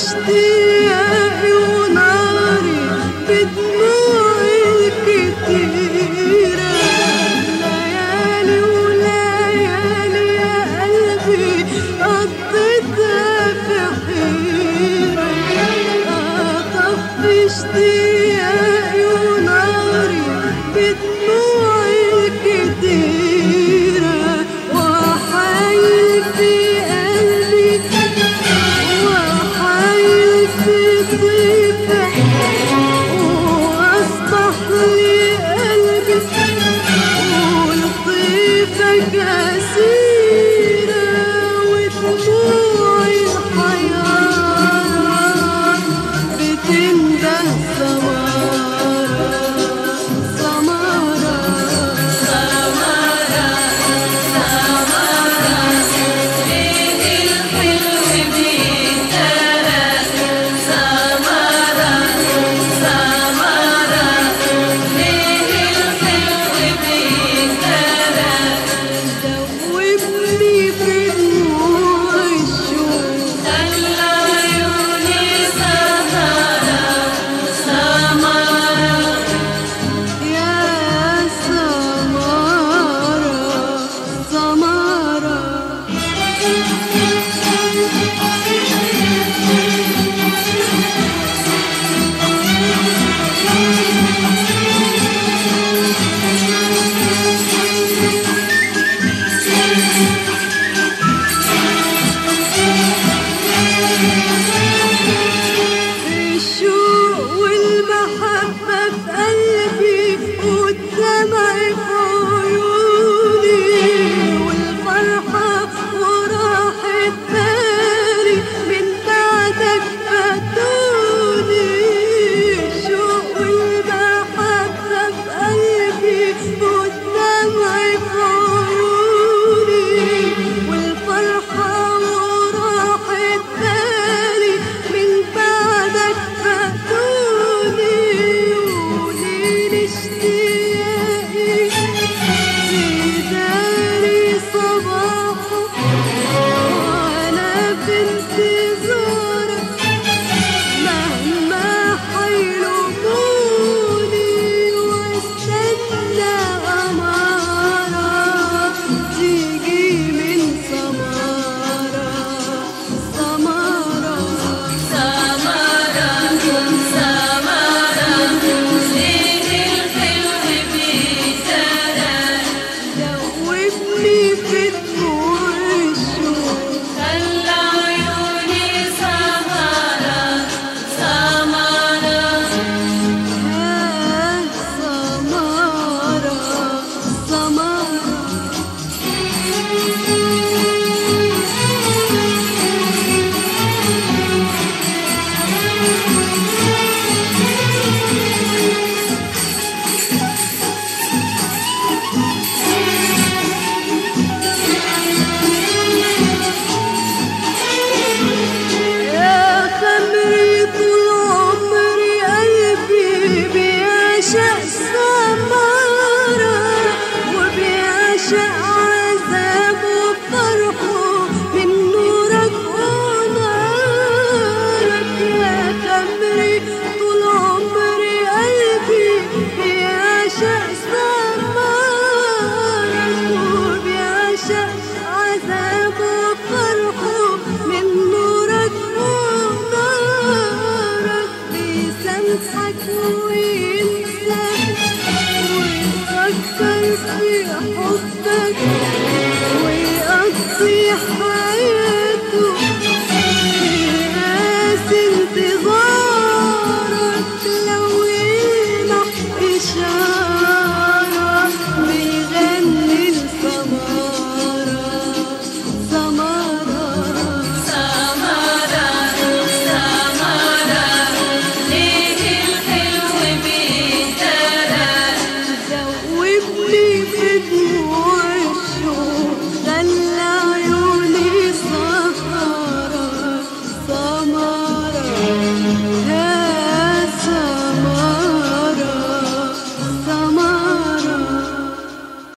Christian.